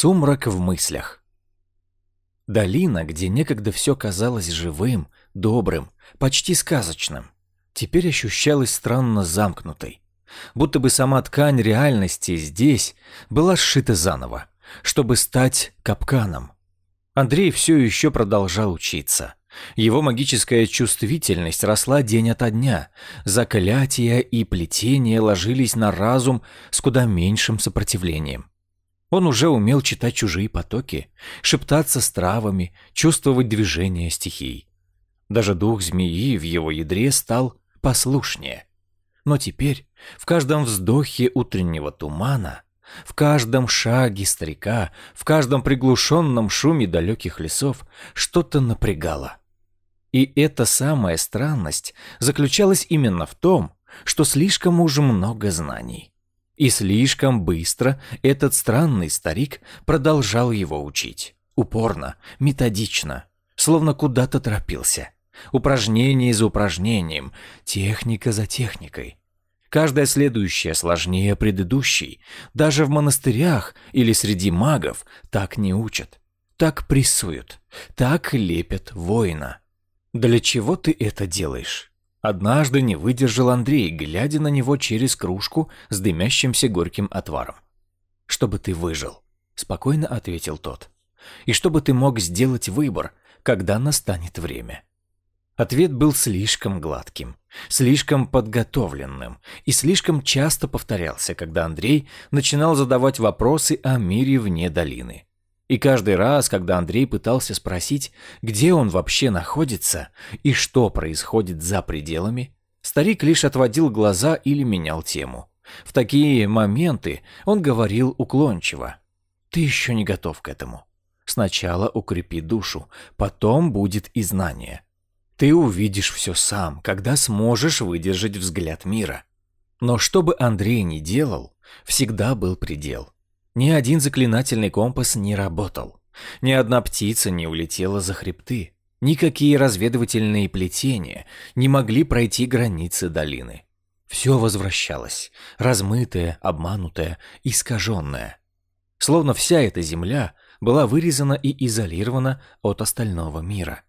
Сумрак в мыслях. Долина, где некогда все казалось живым, добрым, почти сказочным, теперь ощущалась странно замкнутой. Будто бы сама ткань реальности здесь была сшита заново, чтобы стать капканом. Андрей все еще продолжал учиться. Его магическая чувствительность росла день ото дня. Заклятия и плетения ложились на разум с куда меньшим сопротивлением. Он уже умел читать чужие потоки, шептаться с травами, чувствовать движение стихий. Даже дух змеи в его ядре стал послушнее. Но теперь в каждом вздохе утреннего тумана, в каждом шаге старика, в каждом приглушенном шуме далеких лесов что-то напрягало. И эта самая странность заключалась именно в том, что слишком уж много знаний. И слишком быстро этот странный старик продолжал его учить. Упорно, методично, словно куда-то торопился. Упражнение за упражнением, техника за техникой. Каждая следующая сложнее предыдущей. Даже в монастырях или среди магов так не учат. Так прессуют. Так лепят воина. Для чего ты это делаешь? Однажды не выдержал Андрей, глядя на него через кружку с дымящимся горьким отваром. «Чтобы ты выжил», — спокойно ответил тот. «И чтобы ты мог сделать выбор, когда настанет время». Ответ был слишком гладким, слишком подготовленным и слишком часто повторялся, когда Андрей начинал задавать вопросы о мире вне долины. И каждый раз, когда Андрей пытался спросить, где он вообще находится и что происходит за пределами, старик лишь отводил глаза или менял тему. В такие моменты он говорил уклончиво. «Ты еще не готов к этому. Сначала укрепи душу, потом будет и знание. Ты увидишь все сам, когда сможешь выдержать взгляд мира». Но что бы Андрей ни делал, всегда был предел – ни один заклинательный компас не работал. Ни одна птица не улетела за хребты. Никакие разведывательные плетения не могли пройти границы долины. Все возвращалось, размытое, обманутое, искаженное. Словно вся эта земля была вырезана и изолирована от остального мира.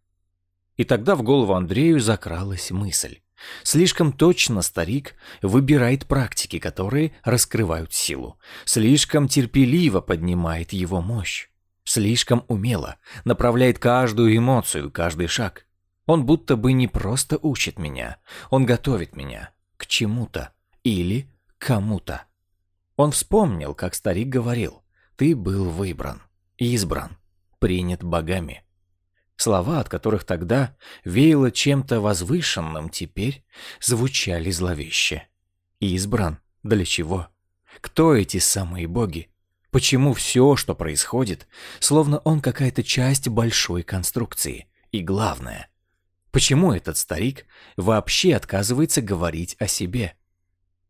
И тогда в голову Андрею закралась мысль. Слишком точно старик выбирает практики, которые раскрывают силу. Слишком терпеливо поднимает его мощь. Слишком умело направляет каждую эмоцию, каждый шаг. Он будто бы не просто учит меня, он готовит меня к чему-то или кому-то. Он вспомнил, как старик говорил, «Ты был выбран, избран, принят богами». Слова, от которых тогда веяло чем-то возвышенным, теперь звучали зловеще. Избран? Для чего? Кто эти самые боги? Почему все, что происходит, словно он какая-то часть большой конструкции? И главное, почему этот старик вообще отказывается говорить о себе?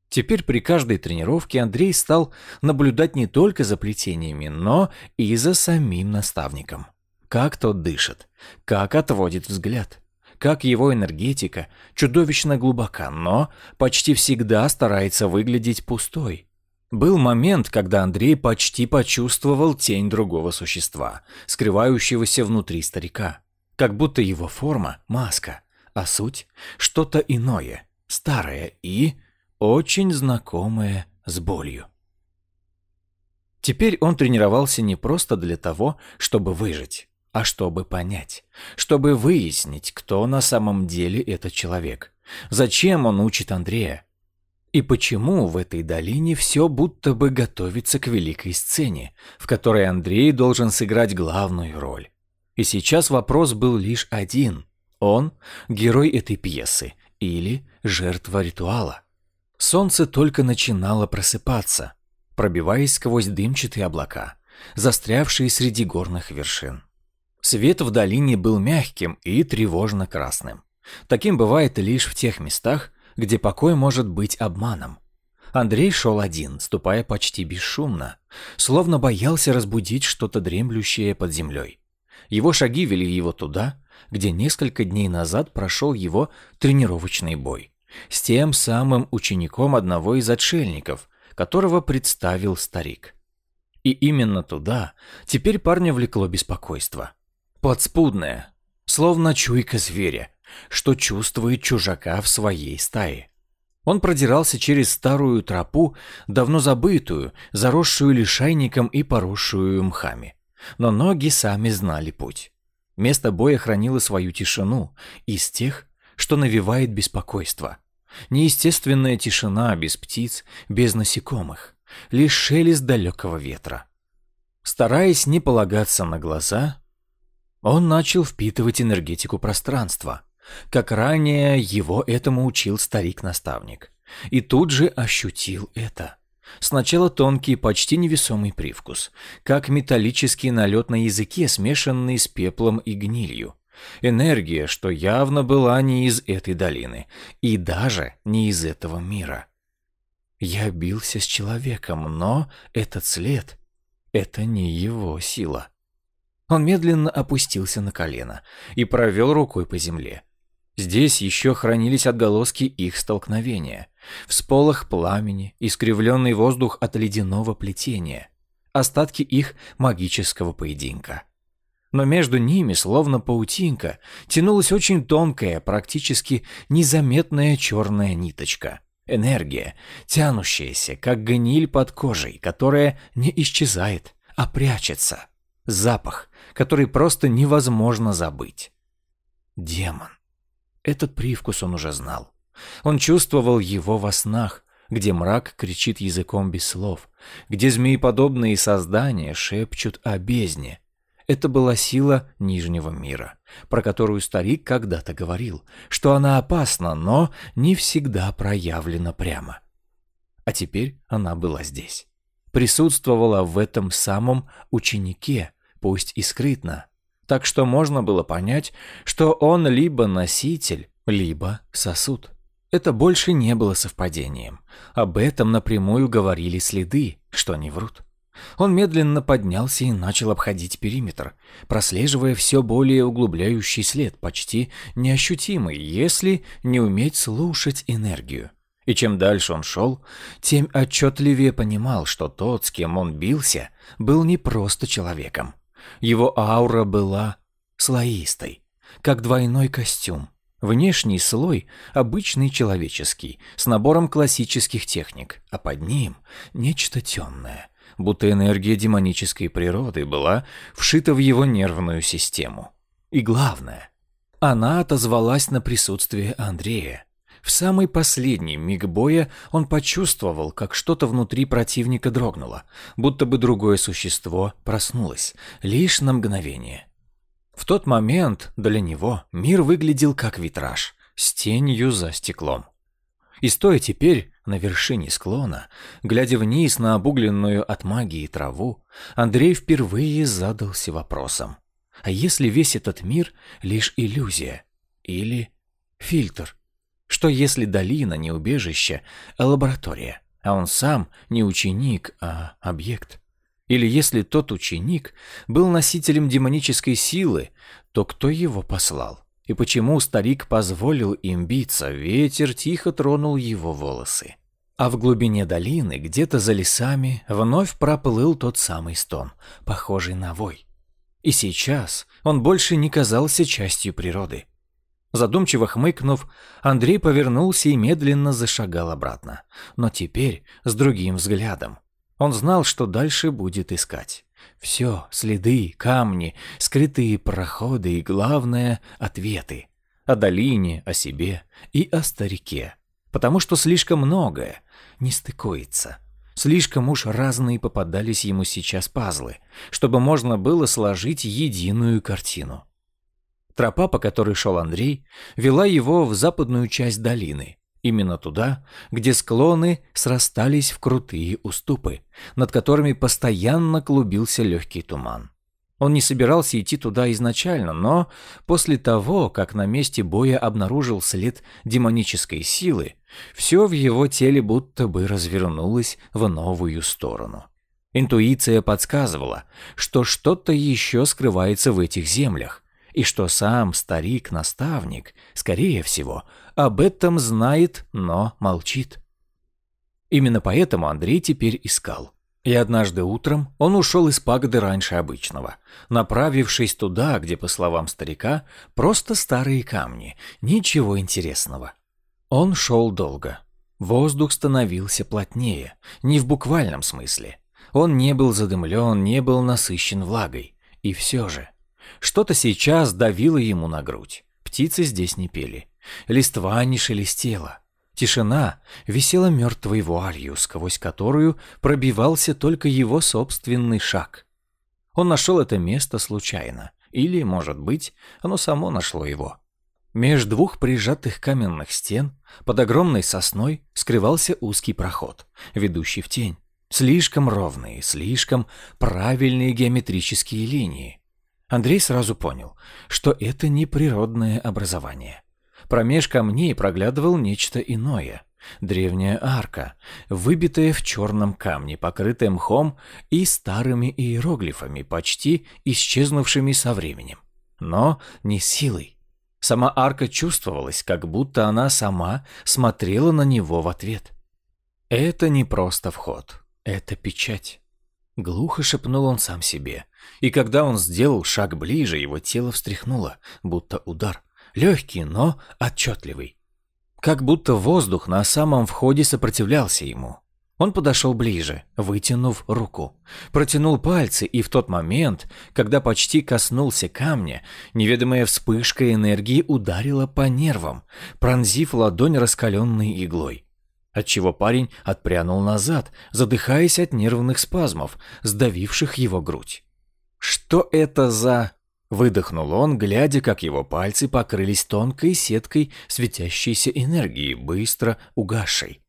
Теперь при каждой тренировке Андрей стал наблюдать не только за плетениями, но и за самим наставником как тот дышит, как отводит взгляд, как его энергетика чудовищно глубока, но почти всегда старается выглядеть пустой. Был момент, когда Андрей почти почувствовал тень другого существа, скрывающегося внутри старика. Как будто его форма – маска, а суть – что-то иное, старое и очень знакомое с болью. Теперь он тренировался не просто для того, чтобы выжить а чтобы понять, чтобы выяснить, кто на самом деле этот человек, зачем он учит Андрея, и почему в этой долине все будто бы готовится к великой сцене, в которой Андрей должен сыграть главную роль. И сейчас вопрос был лишь один. Он – герой этой пьесы или жертва ритуала. Солнце только начинало просыпаться, пробиваясь сквозь дымчатые облака, застрявшие среди горных вершин. Свет в долине был мягким и тревожно-красным. Таким бывает лишь в тех местах, где покой может быть обманом. Андрей шел один, ступая почти бесшумно, словно боялся разбудить что-то дремлющее под землей. Его шаги вели его туда, где несколько дней назад прошел его тренировочный бой. С тем самым учеником одного из отшельников, которого представил старик. И именно туда теперь парня влекло беспокойство. Подспудное, словно чуйка зверя, что чувствует чужака в своей стае. Он продирался через старую тропу, давно забытую, заросшую лишайником и поросшую мхами. Но ноги сами знали путь. Место боя хранило свою тишину, из тех, что навевает беспокойство. Неестественная тишина без птиц, без насекомых, лишь шелест далекого ветра. Стараясь не полагаться на глаза, он начал впитывать энергетику пространства, как ранее его этому учил старик-наставник. И тут же ощутил это. Сначала тонкий, почти невесомый привкус, как металлический налет на языке, смешанный с пеплом и гнилью. Энергия, что явно была не из этой долины, и даже не из этого мира. Я бился с человеком, но этот след — это не его сила. Он медленно опустился на колено и провел рукой по земле. Здесь еще хранились отголоски их столкновения. Всполох пламени, искривленный воздух от ледяного плетения. Остатки их магического поединка. Но между ними, словно паутинка, тянулась очень тонкая, практически незаметная черная ниточка. Энергия, тянущаяся, как гниль под кожей, которая не исчезает, а прячется. Запах, который просто невозможно забыть. Демон. Этот привкус он уже знал. Он чувствовал его во снах, где мрак кричит языком без слов, где змееподобные создания шепчут о бездне. Это была сила Нижнего мира, про которую старик когда-то говорил, что она опасна, но не всегда проявлена прямо. А теперь она была здесь. Присутствовала в этом самом ученике, пусть и скрытно, так что можно было понять, что он либо носитель, либо сосуд. Это больше не было совпадением. Об этом напрямую говорили следы, что не врут. Он медленно поднялся и начал обходить периметр, прослеживая все более углубляющий след, почти неощутимый, если не уметь слушать энергию. И чем дальше он шел, тем отчетливее понимал, что тот, с кем он бился, был не просто человеком. Его аура была слоистой, как двойной костюм. Внешний слой – обычный человеческий, с набором классических техник, а под ним – нечто темное, будто энергия демонической природы была вшита в его нервную систему. И главное, она отозвалась на присутствие Андрея. В самый последний миг боя он почувствовал, как что-то внутри противника дрогнуло, будто бы другое существо проснулось, лишь на мгновение. В тот момент для него мир выглядел как витраж, с тенью за стеклом. И стоя теперь на вершине склона, глядя вниз на обугленную от магии траву, Андрей впервые задался вопросом. А если весь этот мир — лишь иллюзия? Или фильтр? Что если долина не убежище, а лаборатория, а он сам не ученик, а объект? Или если тот ученик был носителем демонической силы, то кто его послал? И почему старик позволил им биться, ветер тихо тронул его волосы? А в глубине долины, где-то за лесами, вновь проплыл тот самый стон, похожий на вой. И сейчас он больше не казался частью природы. Задумчиво хмыкнув, Андрей повернулся и медленно зашагал обратно, но теперь с другим взглядом. Он знал, что дальше будет искать. Все, следы, камни, скрытые проходы и, главное, ответы. О долине, о себе и о старике. Потому что слишком многое не стыкуется. Слишком уж разные попадались ему сейчас пазлы, чтобы можно было сложить единую картину. Тропа, по которой шел Андрей, вела его в западную часть долины, Именно туда, где склоны срастались в крутые уступы, над которыми постоянно клубился легкий туман. Он не собирался идти туда изначально, но после того, как на месте боя обнаружил след демонической силы, все в его теле будто бы развернулось в новую сторону. Интуиция подсказывала, что что-то еще скрывается в этих землях, и что сам старик-наставник, скорее всего, об этом знает, но молчит. Именно поэтому Андрей теперь искал. И однажды утром он ушел из пагоды раньше обычного, направившись туда, где, по словам старика, просто старые камни, ничего интересного. Он шел долго. Воздух становился плотнее, не в буквальном смысле. Он не был задымлен, не был насыщен влагой. И все же, что-то сейчас давило ему на грудь. Птицы здесь не пели. Листва не шелестела. Тишина висела мертвой вуалью, сквозь которую пробивался только его собственный шаг. Он нашел это место случайно. Или, может быть, оно само нашло его. Меж двух прижатых каменных стен под огромной сосной скрывался узкий проход, ведущий в тень. Слишком ровные, слишком правильные геометрические линии. Андрей сразу понял, что это не природное образование. Промеж камней проглядывал нечто иное. Древняя арка, выбитая в черном камне, покрытая мхом и старыми иероглифами, почти исчезнувшими со временем. Но не силой. Сама арка чувствовалась, как будто она сама смотрела на него в ответ. Это не просто вход. Это печать. Глухо шепнул он сам себе. И когда он сделал шаг ближе, его тело встряхнуло, будто удар. Легкий, но отчетливый. Как будто воздух на самом входе сопротивлялся ему. Он подошел ближе, вытянув руку. Протянул пальцы, и в тот момент, когда почти коснулся камня, неведомая вспышка энергии ударила по нервам, пронзив ладонь раскаленной иглой отчего парень отпрянул назад, задыхаясь от нервных спазмов, сдавивших его грудь. «Что это за...» — выдохнул он, глядя, как его пальцы покрылись тонкой сеткой светящейся энергии, быстро угасшей.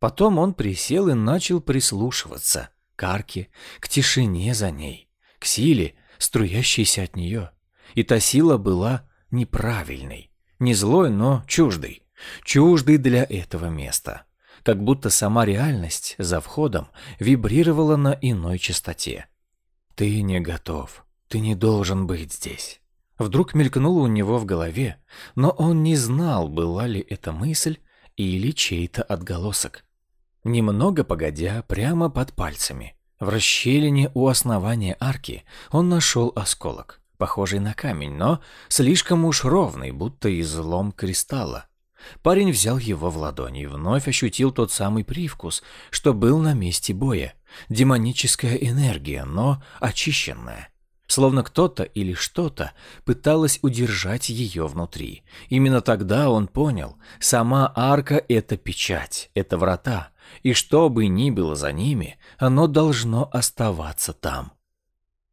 Потом он присел и начал прислушиваться к арке, к тишине за ней, к силе, струящейся от нее. И та сила была неправильной, не злой, но чуждой, чуждой для этого места как будто сама реальность за входом вибрировала на иной частоте. «Ты не готов. Ты не должен быть здесь». Вдруг мелькнуло у него в голове, но он не знал, была ли это мысль или чей-то отголосок. Немного погодя, прямо под пальцами, в расщелине у основания арки, он нашел осколок, похожий на камень, но слишком уж ровный, будто излом кристалла. Парень взял его в ладони и вновь ощутил тот самый привкус, что был на месте боя. Демоническая энергия, но очищенная. Словно кто-то или что-то пыталось удержать ее внутри. Именно тогда он понял, сама арка — это печать, это врата, и что бы ни было за ними, оно должно оставаться там.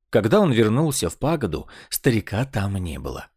Когда он вернулся в пагоду, старика там не было.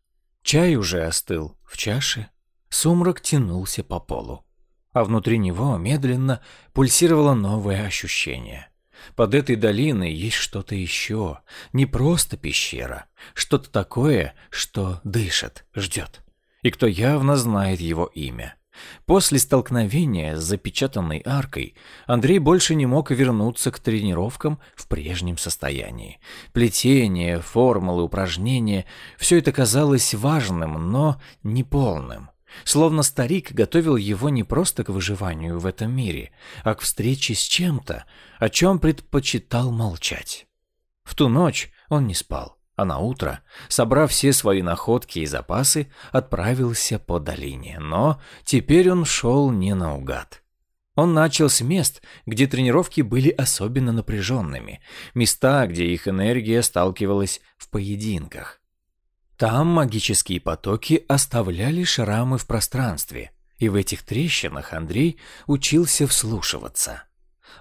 Чай уже остыл в чаше, Сумрак тянулся по полу, а внутри него медленно пульсировало новое ощущение. Под этой долиной есть что-то еще, не просто пещера, что-то такое, что дышит, ждет, и кто явно знает его имя. После столкновения с запечатанной аркой Андрей больше не мог вернуться к тренировкам в прежнем состоянии. Плетение, формулы, упражнения – все это казалось важным, но неполным. Словно старик готовил его не просто к выживанию в этом мире, а к встрече с чем-то, о чем предпочитал молчать. В ту ночь он не спал, а на утро, собрав все свои находки и запасы, отправился по долине. Но теперь он шел не наугад. Он начал с мест, где тренировки были особенно напряженными, места, где их энергия сталкивалась в поединках. Там магические потоки оставляли шрамы в пространстве, и в этих трещинах Андрей учился вслушиваться.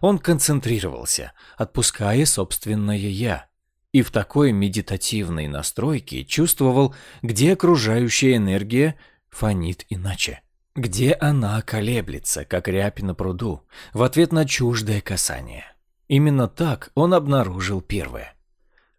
Он концентрировался, отпуская собственное «я», и в такой медитативной настройке чувствовал, где окружающая энергия фонит иначе, где она колеблется, как рябь на пруду, в ответ на чуждое касание. Именно так он обнаружил первое.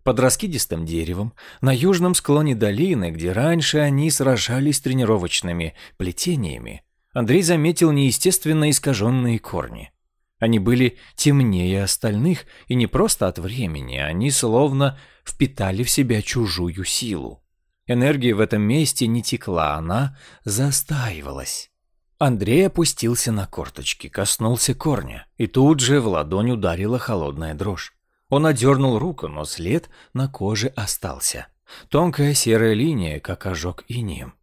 Под раскидистым деревом, на южном склоне долины, где раньше они сражались тренировочными плетениями, Андрей заметил неестественно искаженные корни. Они были темнее остальных, и не просто от времени, они словно впитали в себя чужую силу. Энергия в этом месте не текла, она застаивалась. Андрей опустился на корточки, коснулся корня, и тут же в ладонь ударила холодная дрожь. Он одернул руку, но след на коже остался. Тонкая серая линия, как ожог инеем.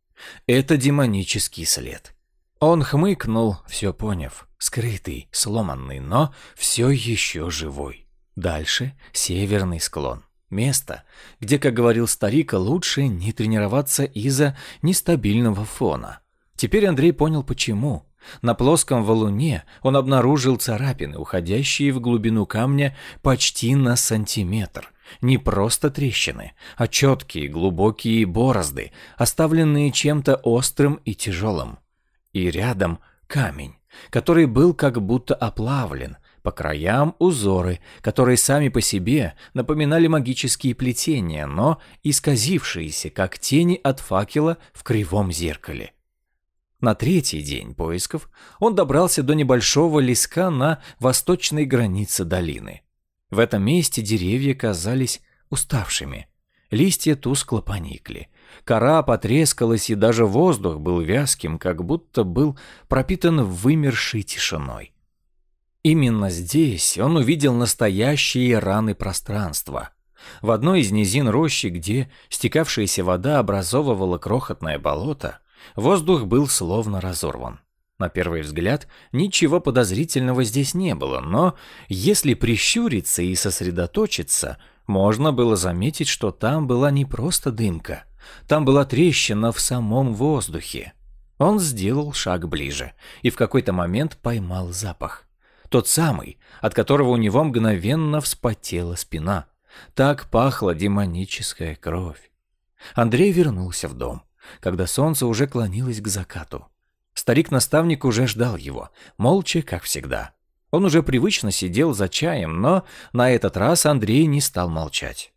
Это демонический след. Он хмыкнул, все поняв. Скрытый, сломанный, но все еще живой. Дальше северный склон. Место, где, как говорил старик, лучше не тренироваться из-за нестабильного фона. Теперь Андрей понял, почему. На плоском валуне он обнаружил царапины, уходящие в глубину камня почти на сантиметр. Не просто трещины, а четкие глубокие борозды, оставленные чем-то острым и тяжелым. И рядом камень, который был как будто оплавлен, по краям узоры, которые сами по себе напоминали магические плетения, но исказившиеся, как тени от факела в кривом зеркале. На третий день поисков он добрался до небольшого леска на восточной границе долины. В этом месте деревья казались уставшими. Листья тускло поникли. Кора потрескалась, и даже воздух был вязким, как будто был пропитан вымершей тишиной. Именно здесь он увидел настоящие раны пространства. В одной из низин рощи, где стекавшаяся вода образовывала крохотное болото, воздух был словно разорван. На первый взгляд, ничего подозрительного здесь не было, но если прищуриться и сосредоточиться, можно было заметить, что там была не просто дымка. Там была трещина в самом воздухе. Он сделал шаг ближе и в какой-то момент поймал запах. Тот самый, от которого у него мгновенно вспотела спина. Так пахла демоническая кровь. Андрей вернулся в дом, когда солнце уже клонилось к закату. Старик-наставник уже ждал его, молча, как всегда. Он уже привычно сидел за чаем, но на этот раз Андрей не стал молчать.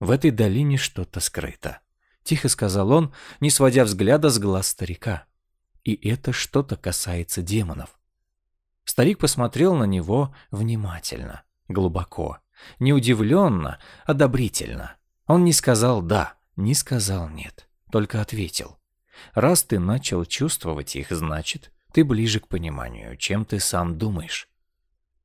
«В этой долине что-то скрыто», — тихо сказал он, не сводя взгляда с глаз старика. «И это что-то касается демонов. Старик посмотрел на него внимательно, глубоко, не удивленно, одобрительно. Он не сказал «да», не сказал «нет», только ответил. «Раз ты начал чувствовать их, значит, ты ближе к пониманию, чем ты сам думаешь».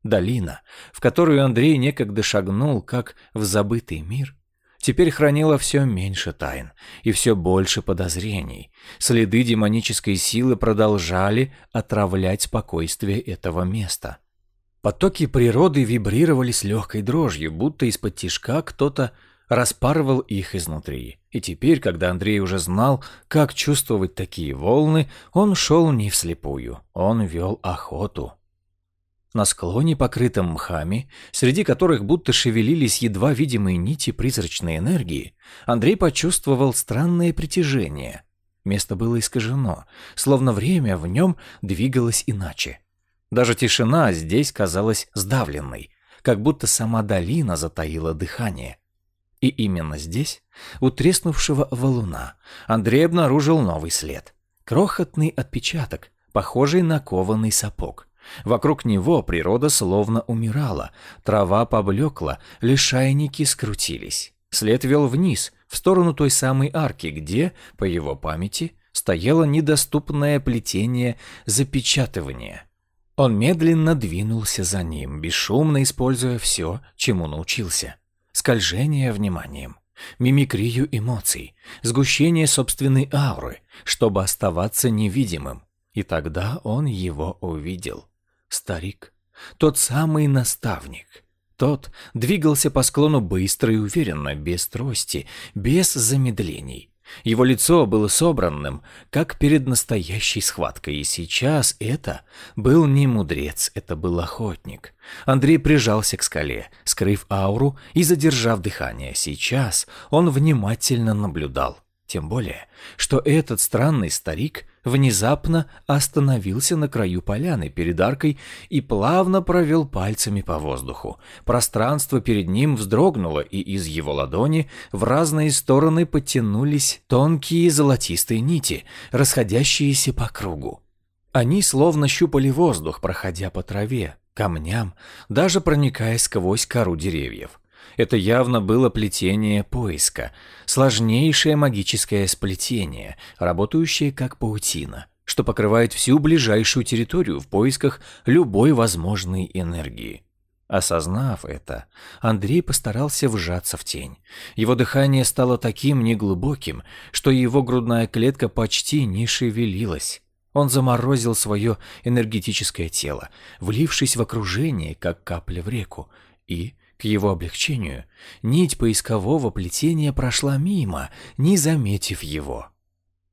Долина, в которую Андрей некогда шагнул, как в забытый мир, теперь хранила все меньше тайн и все больше подозрений. Следы демонической силы продолжали отравлять спокойствие этого места. Потоки природы вибрировали с легкой дрожью, будто из-под тишка кто-то распарывал их изнутри. И теперь, когда Андрей уже знал, как чувствовать такие волны, он шел не вслепую, он вел охоту. На склоне, покрытом мхами, среди которых будто шевелились едва видимые нити призрачной энергии, Андрей почувствовал странное притяжение. Место было искажено, словно время в нем двигалось иначе. Даже тишина здесь казалась сдавленной, как будто сама долина затаила дыхание. И именно здесь, у треснувшего валуна, Андрей обнаружил новый след. Крохотный отпечаток, похожий на кованый сапог. Вокруг него природа словно умирала, трава поблекла, лишайники скрутились. След вел вниз, в сторону той самой арки, где, по его памяти, стояло недоступное плетение запечатывания. Он медленно двинулся за ним, бесшумно используя все, чему научился. Скольжение вниманием, мимикрию эмоций, сгущение собственной ауры, чтобы оставаться невидимым. И тогда он его увидел старик, тот самый наставник. Тот двигался по склону быстро и уверенно, без трости, без замедлений. Его лицо было собранным, как перед настоящей схваткой, и сейчас это был не мудрец, это был охотник. Андрей прижался к скале, скрыв ауру и задержав дыхание. Сейчас он внимательно наблюдал. Тем более, что этот странный старик внезапно остановился на краю поляны перед аркой и плавно провел пальцами по воздуху. Пространство перед ним вздрогнуло, и из его ладони в разные стороны потянулись тонкие золотистые нити, расходящиеся по кругу. Они словно щупали воздух, проходя по траве, камням, даже проникая сквозь кору деревьев. Это явно было плетение поиска, сложнейшее магическое сплетение, работающее как паутина. что покрывает всю ближайшую территорию в поисках любой возможной энергии. Осознав это, Андрей постарался вжаться в тень. Его дыхание стало таким неглубоким, что его грудная клетка почти не шевелилась. Он заморозил свое энергетическое тело, влившись в окружение, как капля в реку, и, к его облегчению, нить поискового плетения прошла мимо, не заметив его.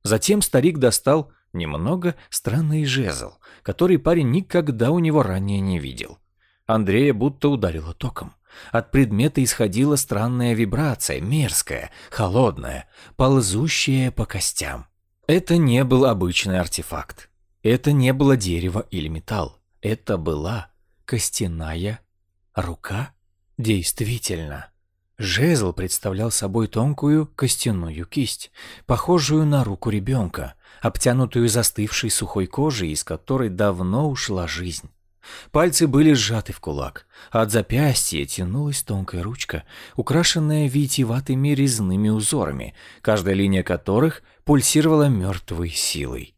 Затем старик достал немного странный жезл, который парень никогда у него ранее не видел. Андрея будто ударило током. От предмета исходила странная вибрация, мерзкая, холодная, ползущая по костям. Это не был обычный артефакт. Это не было дерево или металл. Это была костяная рука. Действительно. Жезл представлял собой тонкую костяную кисть, похожую на руку ребенка, обтянутую застывшей сухой кожей, из которой давно ушла жизнь. Пальцы были сжаты в кулак, а от запястья тянулась тонкая ручка, украшенная витиеватыми резными узорами, каждая линия которых пульсировала мертвой силой.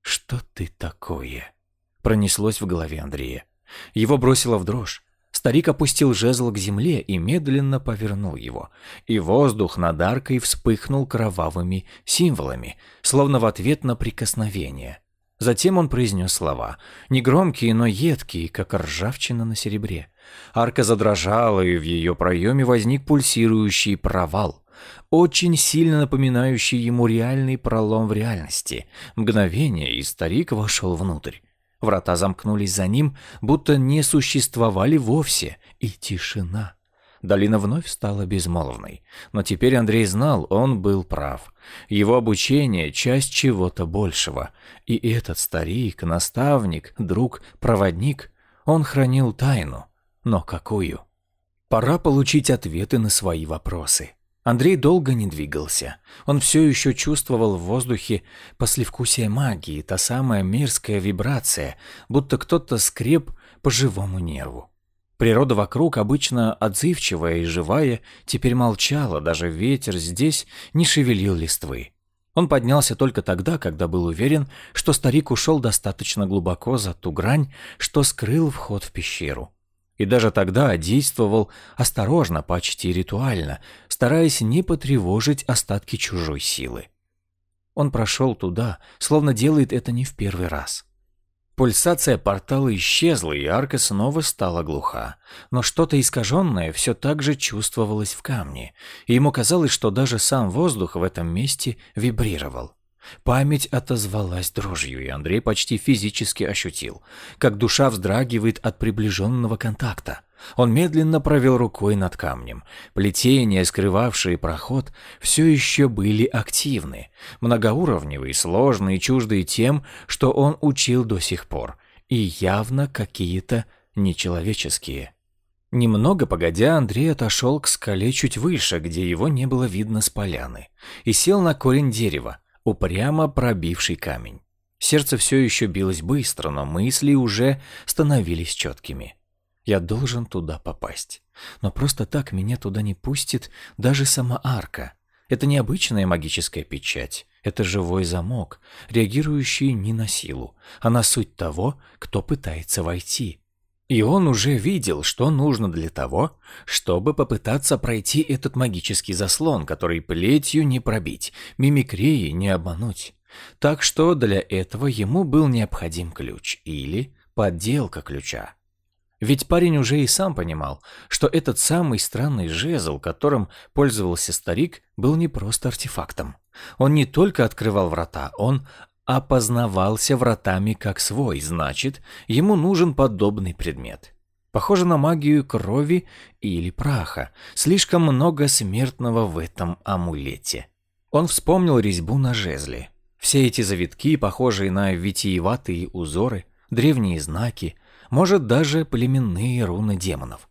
«Что ты такое?» — пронеслось в голове Андрея. Его бросило в дрожь. Старик опустил жезл к земле и медленно повернул его, и воздух над аркой вспыхнул кровавыми символами, словно в ответ на прикосновение — Затем он произнес слова, негромкие, но едкие, как ржавчина на серебре. Арка задрожала, и в ее проеме возник пульсирующий провал, очень сильно напоминающий ему реальный пролом в реальности. Мгновение, и старик вошел внутрь. Врата замкнулись за ним, будто не существовали вовсе, и тишина. Долина вновь стала безмолвной. Но теперь Андрей знал, он был прав. Его обучение – часть чего-то большего. И этот старик, наставник, друг, проводник, он хранил тайну. Но какую? Пора получить ответы на свои вопросы. Андрей долго не двигался. Он все еще чувствовал в воздухе послевкусие магии, та самая мерзкая вибрация, будто кто-то скреб по живому нерву. Природа вокруг, обычно отзывчивая и живая, теперь молчала, даже ветер здесь не шевелил листвы. Он поднялся только тогда, когда был уверен, что старик ушел достаточно глубоко за ту грань, что скрыл вход в пещеру. И даже тогда действовал осторожно, почти ритуально, стараясь не потревожить остатки чужой силы. Он прошел туда, словно делает это не в первый раз. Пульсация портала исчезла, и арка снова стала глуха. Но что-то искаженное все так же чувствовалось в камне, и ему казалось, что даже сам воздух в этом месте вибрировал. Память отозвалась дрожью, и Андрей почти физически ощутил, как душа вздрагивает от приближенного контакта. Он медленно провел рукой над камнем. Плетения, скрывавшие проход, все еще были активны, многоуровневые, сложные, чуждые тем, что он учил до сих пор, и явно какие-то нечеловеческие. Немного погодя, Андрей отошел к скале чуть выше, где его не было видно с поляны, и сел на корень дерева, упрямо пробивший камень. Сердце все еще билось быстро, но мысли уже становились четкими. Я должен туда попасть. Но просто так меня туда не пустит даже сама арка. Это необычная магическая печать. Это живой замок, реагирующий не на силу, а на суть того, кто пытается войти. И он уже видел, что нужно для того, чтобы попытаться пройти этот магический заслон, который плетью не пробить, мимикрией не обмануть. Так что для этого ему был необходим ключ или подделка ключа. Ведь парень уже и сам понимал, что этот самый странный жезл, которым пользовался старик, был не просто артефактом. Он не только открывал врата, он опознавался вратами как свой, значит, ему нужен подобный предмет. Похоже на магию крови или праха. Слишком много смертного в этом амулете. Он вспомнил резьбу на жезле. Все эти завитки, похожие на витиеватые узоры, древние знаки – может даже племенные руны демонов.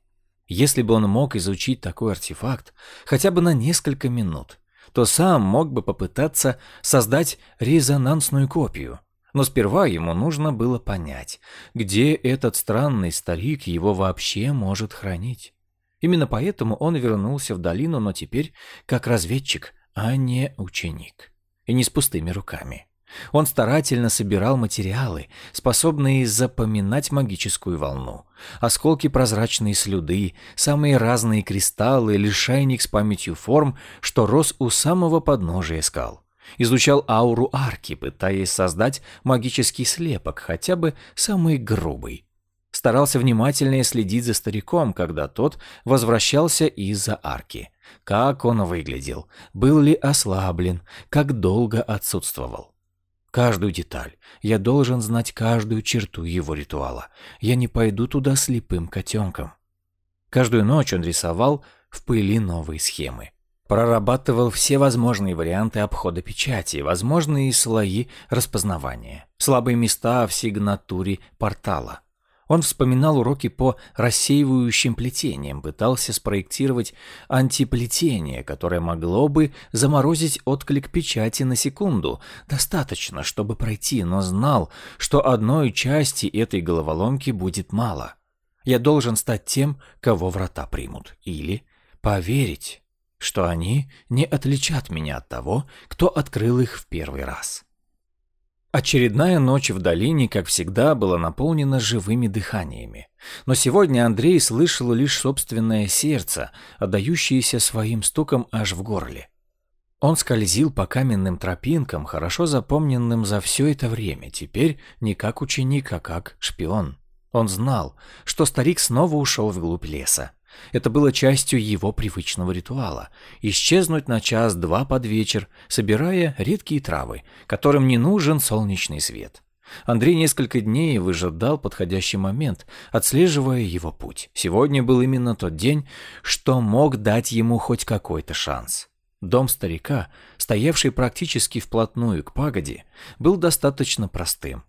Если бы он мог изучить такой артефакт хотя бы на несколько минут, то сам мог бы попытаться создать резонансную копию. Но сперва ему нужно было понять, где этот странный старик его вообще может хранить. Именно поэтому он вернулся в долину, но теперь как разведчик, а не ученик. И не с пустыми руками. Он старательно собирал материалы, способные запоминать магическую волну. Осколки прозрачной слюды, самые разные кристаллы, лишайник с памятью форм, что рос у самого подножия скал. Изучал ауру арки, пытаясь создать магический слепок, хотя бы самый грубый. Старался внимательнее следить за стариком, когда тот возвращался из-за арки. Как он выглядел, был ли ослаблен, как долго отсутствовал. Каждую деталь. Я должен знать каждую черту его ритуала. Я не пойду туда слепым котенком. Каждую ночь он рисовал в пыли новые схемы. Прорабатывал все возможные варианты обхода печати, возможные слои распознавания, слабые места в сигнатуре портала. Он вспоминал уроки по рассеивающим плетениям, пытался спроектировать антиплетение, которое могло бы заморозить отклик печати на секунду, достаточно, чтобы пройти, но знал, что одной части этой головоломки будет мало. Я должен стать тем, кого врата примут, или поверить что они не отличат меня от того, кто открыл их в первый раз. Очередная ночь в долине, как всегда, была наполнена живыми дыханиями. Но сегодня Андрей слышал лишь собственное сердце, отдающееся своим стуком аж в горле. Он скользил по каменным тропинкам, хорошо запомненным за все это время, теперь не как ученик, а как шпион. Он знал, что старик снова ушел вглубь леса. Это было частью его привычного ритуала – исчезнуть на час-два под вечер, собирая редкие травы, которым не нужен солнечный свет. Андрей несколько дней выжидал подходящий момент, отслеживая его путь. Сегодня был именно тот день, что мог дать ему хоть какой-то шанс. Дом старика, стоявший практически вплотную к пагоде, был достаточно простым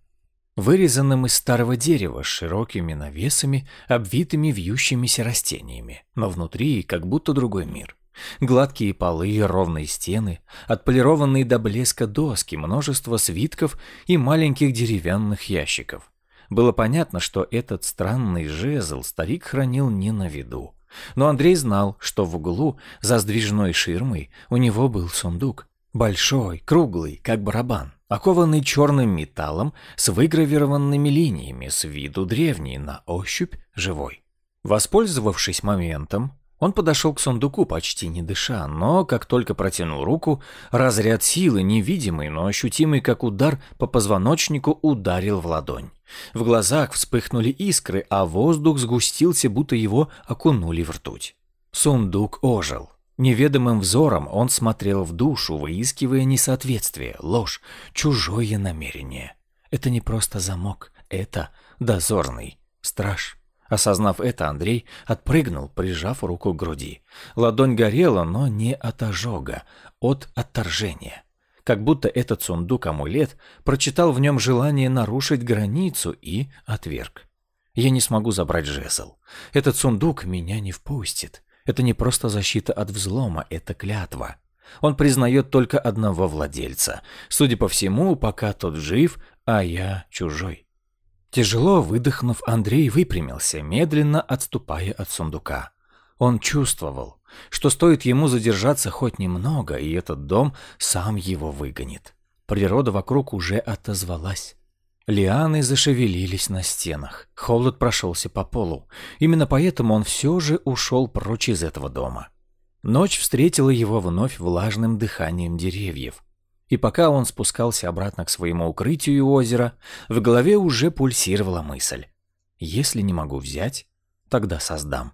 вырезанным из старого дерева с широкими навесами, обвитыми вьющимися растениями, но внутри как будто другой мир. Гладкие полы, ровные стены, отполированные до блеска доски, множество свитков и маленьких деревянных ящиков. Было понятно, что этот странный жезл старик хранил не на виду. Но Андрей знал, что в углу, за сдвижной ширмой, у него был сундук. Большой, круглый, как барабан окованный черным металлом с выгравированными линиями, с виду древний, на ощупь живой. Воспользовавшись моментом, он подошел к сундуку почти не дыша, но как только протянул руку, разряд силы, невидимый, но ощутимый как удар по позвоночнику, ударил в ладонь. В глазах вспыхнули искры, а воздух сгустился, будто его окунули в ртуть. Сундук ожил. Неведомым взором он смотрел в душу, выискивая несоответствие, ложь, чужое намерение. Это не просто замок, это дозорный, страж. Осознав это, Андрей отпрыгнул, прижав руку к груди. Ладонь горела, но не от ожога, от отторжения. Как будто этот сундук-амулет прочитал в нем желание нарушить границу и отверг. Я не смогу забрать жезл. Этот сундук меня не впустит. Это не просто защита от взлома, это клятва. Он признает только одного владельца. Судя по всему, пока тот жив, а я чужой. Тяжело выдохнув, Андрей выпрямился, медленно отступая от сундука. Он чувствовал, что стоит ему задержаться хоть немного, и этот дом сам его выгонит. Природа вокруг уже отозвалась. Лианы зашевелились на стенах. Холод прошелся по полу. Именно поэтому он все же ушел прочь из этого дома. Ночь встретила его вновь влажным дыханием деревьев. И пока он спускался обратно к своему укрытию у озера, в голове уже пульсировала мысль. «Если не могу взять, тогда создам».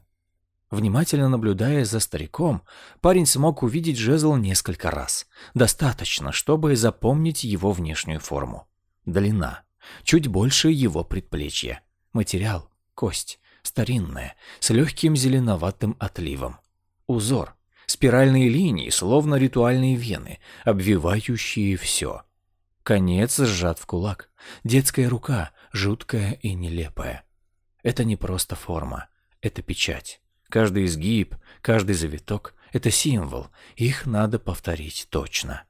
Внимательно наблюдая за стариком, парень смог увидеть жезл несколько раз. Достаточно, чтобы запомнить его внешнюю форму. Длина, чуть больше его предплечья. Материал – кость, старинная, с легким зеленоватым отливом. Узор – спиральные линии, словно ритуальные вены, обвивающие все. Конец сжат в кулак. Детская рука, жуткая и нелепая. Это не просто форма, это печать. Каждый изгиб, каждый завиток – это символ, их надо повторить точно.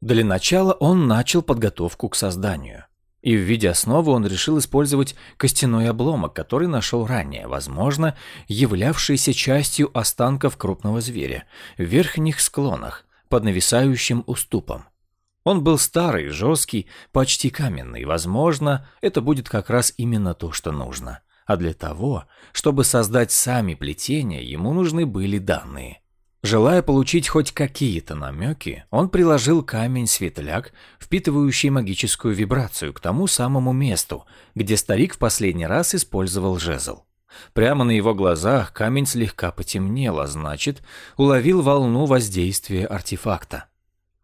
Для начала он начал подготовку к созданию – и в виде основы он решил использовать костяной обломок, который нашел ранее, возможно, являвшийся частью останков крупного зверя в верхних склонах под нависающим уступом. Он был старый, жесткий, почти каменный. Возможно, это будет как раз именно то, что нужно. А для того, чтобы создать сами плетения, ему нужны были данные. Желая получить хоть какие-то намеки, он приложил камень-светляк, впитывающий магическую вибрацию, к тому самому месту, где старик в последний раз использовал жезл. Прямо на его глазах камень слегка потемнел, а значит, уловил волну воздействия артефакта.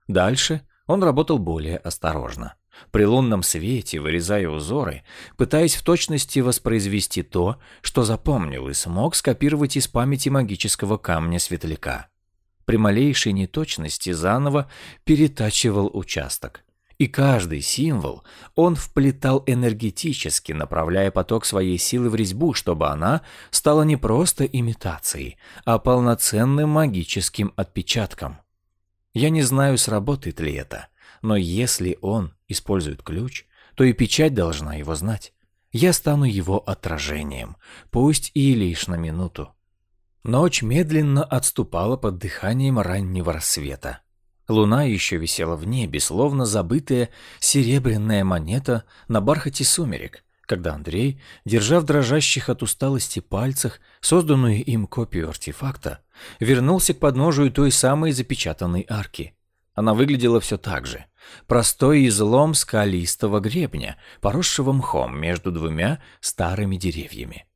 Дальше он работал более осторожно. При лунном свете, вырезая узоры, пытаясь в точности воспроизвести то, что запомнил и смог скопировать из памяти магического камня светляка. При малейшей неточности заново перетачивал участок. И каждый символ он вплетал энергетически, направляя поток своей силы в резьбу, чтобы она стала не просто имитацией, а полноценным магическим отпечатком. Я не знаю, сработает ли это, но если он использует ключ, то и печать должна его знать. Я стану его отражением, пусть и лишь на минуту. Ночь медленно отступала под дыханием раннего рассвета. Луна еще висела в небе, словно забытая серебряная монета на бархате сумерек, когда Андрей, держа в дрожащих от усталости пальцах созданную им копию артефакта, вернулся к подножию той самой запечатанной арки. Она выглядела все так же. Простой излом скалистого гребня, поросшего мхом между двумя старыми деревьями.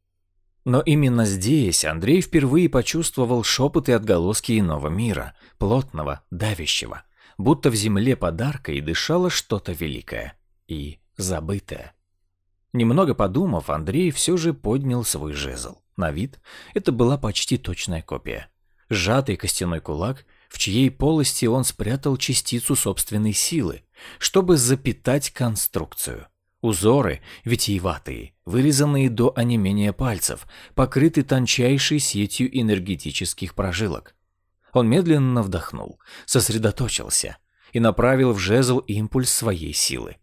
Но именно здесь Андрей впервые почувствовал шепот и отголоски иного мира, плотного, давящего, будто в земле подарка и дышало что-то великое и забытое. Немного подумав, Андрей все же поднял свой жезл. На вид это была почти точная копия. Сжатый костяной кулак, в чьей полости он спрятал частицу собственной силы, чтобы запитать конструкцию. Узоры витиеватые, вырезанные до онемения пальцев, покрыты тончайшей сетью энергетических прожилок. Он медленно вдохнул, сосредоточился и направил в жезл импульс своей силы.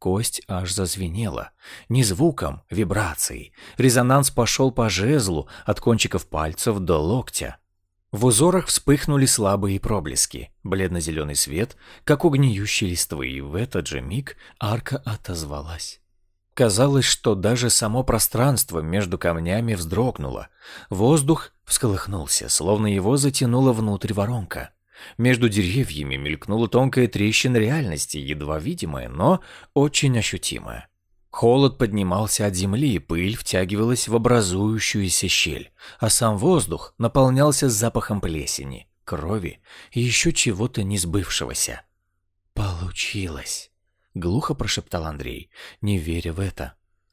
Кость аж зазвенела. Не звуком, вибрацией. Резонанс пошел по жезлу от кончиков пальцев до локтя. В узорах вспыхнули слабые проблески, бледно-зеленый свет, как у гниющей листвы, и в этот же миг арка отозвалась. Казалось, что даже само пространство между камнями вздрогнуло. Воздух всколыхнулся, словно его затянула внутрь воронка. Между деревьями мелькнула тонкая трещина реальности, едва видимая, но очень ощутимая. Холод поднимался от земли, пыль втягивалась в образующуюся щель, а сам воздух наполнялся запахом плесени, крови и еще чего-то несбывшегося. «Получилось!» — глухо прошептал Андрей, не веря в это.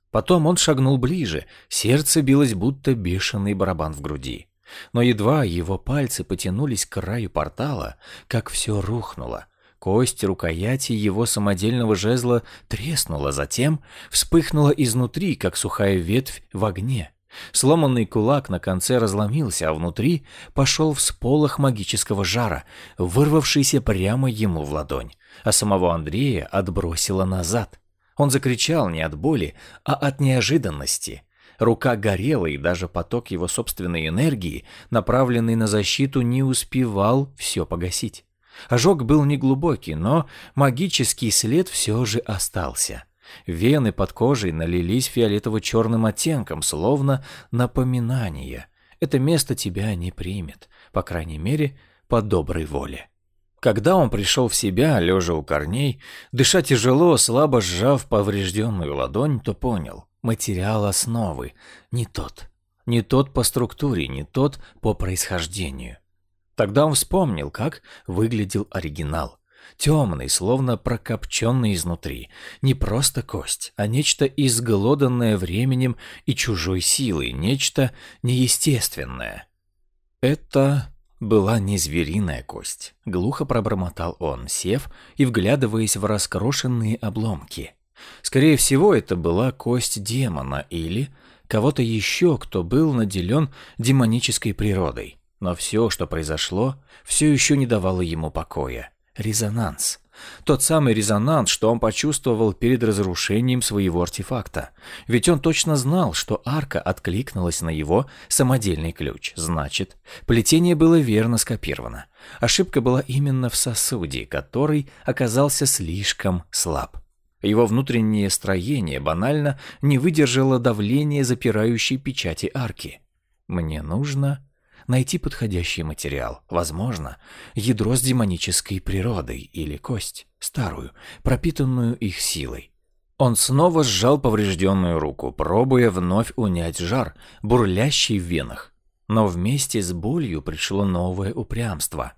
Потом он шагнул ближе, сердце билось, будто бешеный барабан в груди. Но едва его пальцы потянулись к краю портала, как все рухнуло. Кость рукояти его самодельного жезла треснула, затем вспыхнула изнутри, как сухая ветвь в огне. Сломанный кулак на конце разломился, а внутри пошел всполох магического жара, вырвавшийся прямо ему в ладонь, а самого Андрея отбросило назад. Он закричал не от боли, а от неожиданности. Рука горела, и даже поток его собственной энергии, направленный на защиту, не успевал все погасить. Ожог был неглубокий, но магический след все же остался. Вены под кожей налились фиолетово-черным оттенком, словно напоминание. Это место тебя не примет, по крайней мере, по доброй воле. Когда он пришел в себя, лежа у корней, дыша тяжело, слабо сжав поврежденную ладонь, то понял – материал основы не тот. Не тот по структуре, не тот по происхождению. Тогда он вспомнил, как выглядел оригинал. Темный, словно прокопченный изнутри. Не просто кость, а нечто изголоданное временем и чужой силой, нечто неестественное. Это была не звериная кость. Глухо пробормотал он, сев и вглядываясь в раскрошенные обломки. Скорее всего, это была кость демона или кого-то еще, кто был наделен демонической природой. Но все, что произошло, все еще не давало ему покоя. Резонанс. Тот самый резонанс, что он почувствовал перед разрушением своего артефакта. Ведь он точно знал, что арка откликнулась на его самодельный ключ. Значит, плетение было верно скопировано. Ошибка была именно в сосуде, который оказался слишком слаб. Его внутреннее строение банально не выдержало давления запирающей печати арки. Мне нужно найти подходящий материал, возможно, ядро с демонической природой или кость, старую, пропитанную их силой. Он снова сжал поврежденную руку, пробуя вновь унять жар, бурлящий в венах. Но вместе с болью пришло новое упрямство.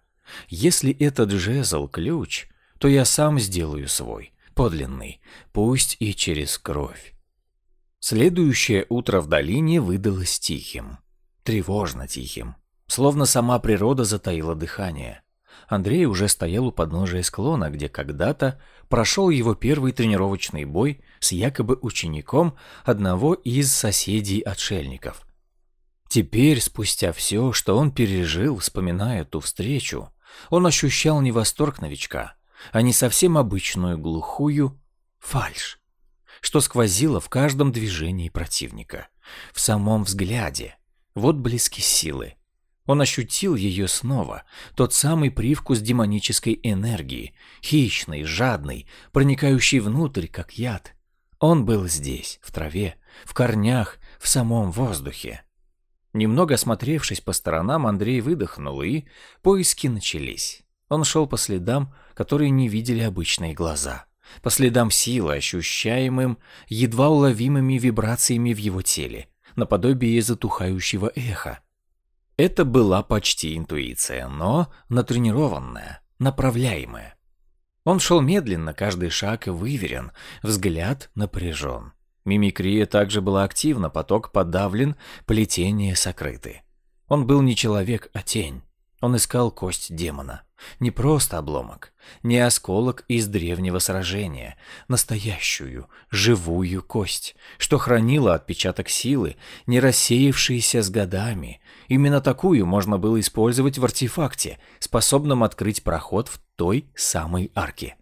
Если этот жезл – ключ, то я сам сделаю свой, подлинный, пусть и через кровь. Следующее утро в долине выдалось тихим тревожно тихим, словно сама природа затаила дыхание. Андрей уже стоял у подножия склона, где когда-то прошел его первый тренировочный бой с якобы учеником одного из соседей-отшельников. Теперь, спустя все, что он пережил, вспоминая ту встречу, он ощущал не восторг новичка, а не совсем обычную глухую фальшь, что сквозило в каждом движении противника, в самом взгляде, вот близки силы. Он ощутил ее снова, тот самый привкус демонической энергии, хищный, жадный, проникающий внутрь, как яд. Он был здесь, в траве, в корнях, в самом воздухе. Немного осмотревшись по сторонам, Андрей выдохнул, и поиски начались. Он шел по следам, которые не видели обычные глаза. По следам силы, ощущаемым едва уловимыми вибрациями в его теле наподобие затухающего эха. Это была почти интуиция, но натренированная, направляемая. Он шел медленно, каждый шаг выверен, взгляд напряжен. Мимикрия также была активна, поток подавлен, плетения сокрыты. Он был не человек, а тень. Он искал кость демона. Не просто обломок, не осколок из древнего сражения, настоящую, живую кость, что хранила отпечаток силы, не рассеявшийся с годами. Именно такую можно было использовать в артефакте, способном открыть проход в той самой арке.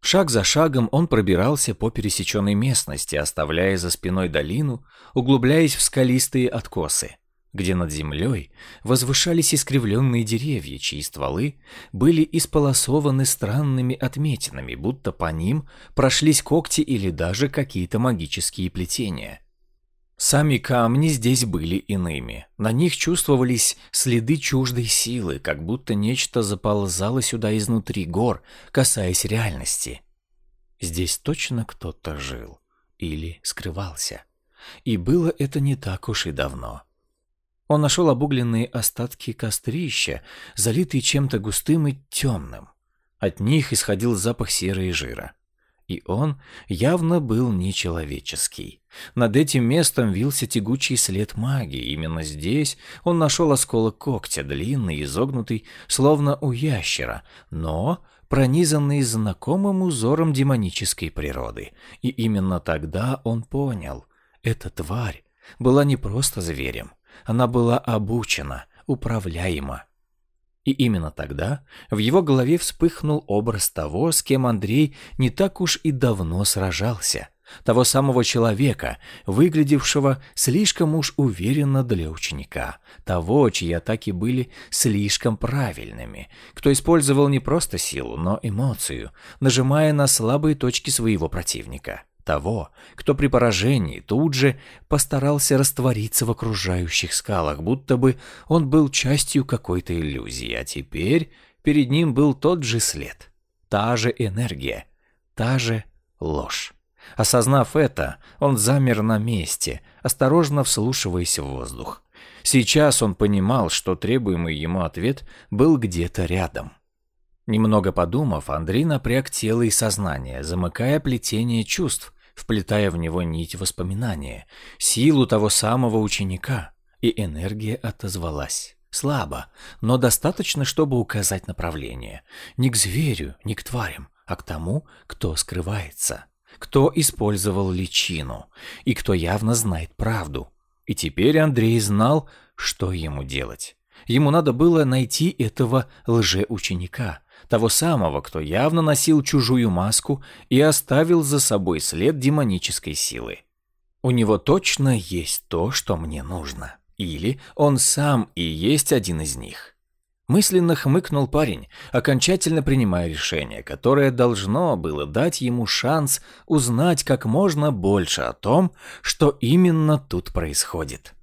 Шаг за шагом он пробирался по пересеченной местности, оставляя за спиной долину, углубляясь в скалистые откосы где над землей возвышались искривленные деревья, чьи стволы были исполосованы странными отметинами, будто по ним прошлись когти или даже какие-то магические плетения. Сами камни здесь были иными. На них чувствовались следы чуждой силы, как будто нечто заползало сюда изнутри гор, касаясь реальности. Здесь точно кто-то жил или скрывался. И было это не так уж и давно. Он нашел обугленные остатки кострища, залитые чем-то густым и темным. От них исходил запах серы и жира. И он явно был нечеловеческий. Над этим местом вился тягучий след магии. Именно здесь он нашел осколок когтя, длинный, изогнутый, словно у ящера, но пронизанный знакомым узором демонической природы. И именно тогда он понял, эта тварь была не просто зверем, она была обучена, управляема. И именно тогда в его голове вспыхнул образ того, с кем Андрей не так уж и давно сражался. Того самого человека, выглядевшего слишком уж уверенно для ученика. Того, чьи атаки были слишком правильными. Кто использовал не просто силу, но эмоцию, нажимая на слабые точки своего противника того, кто при поражении тут же постарался раствориться в окружающих скалах, будто бы он был частью какой-то иллюзии, а теперь перед ним был тот же след, та же энергия, та же ложь. Осознав это, он замер на месте, осторожно вслушиваясь в воздух. Сейчас он понимал, что требуемый ему ответ был где-то рядом. Немного подумав, Андрей напряг тело и сознание, замыкая плетение чувств, вплетая в него нить воспоминания, силу того самого ученика, и энергия отозвалась. Слабо, но достаточно, чтобы указать направление. Не к зверю, не к тварям, а к тому, кто скрывается, кто использовал личину и кто явно знает правду. И теперь Андрей знал, что ему делать. Ему надо было найти этого лжеученика, того самого, кто явно носил чужую маску и оставил за собой след демонической силы. У него точно есть то, что мне нужно. Или он сам и есть один из них. Мысленно хмыкнул парень, окончательно принимая решение, которое должно было дать ему шанс узнать как можно больше о том, что именно тут происходит.